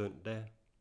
søndag